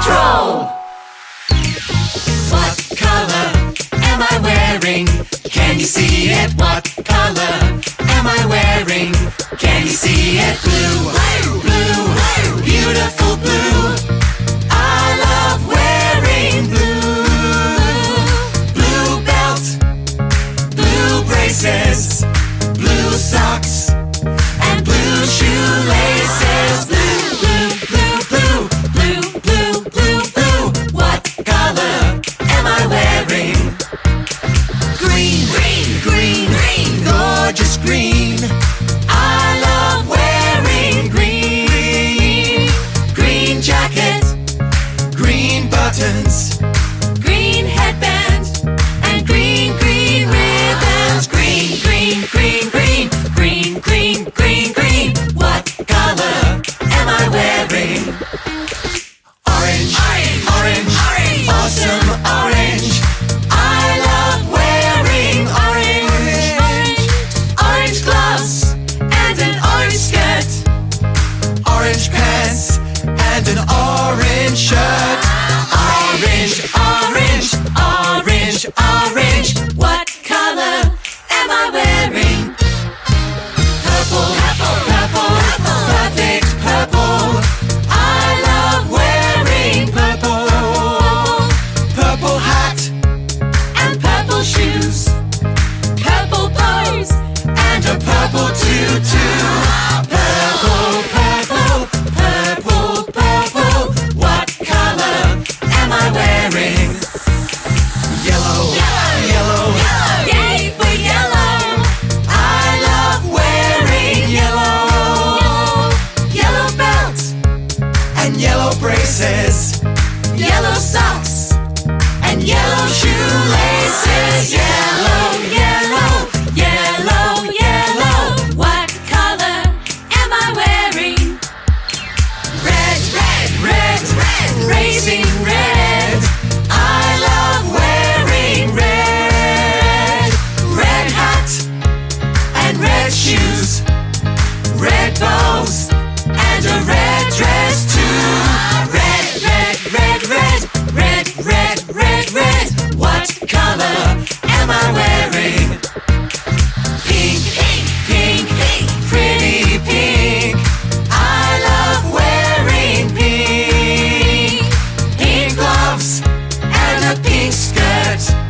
Patrol! What color am I wearing? Can you see it? What color am I wearing? Can you see it? Blue, blue, beautiful blue. Orange, orange, orange, orange, awesome orange. I love wearing orange, orange, gloves and an orange orange pants and an orange shirt. lights.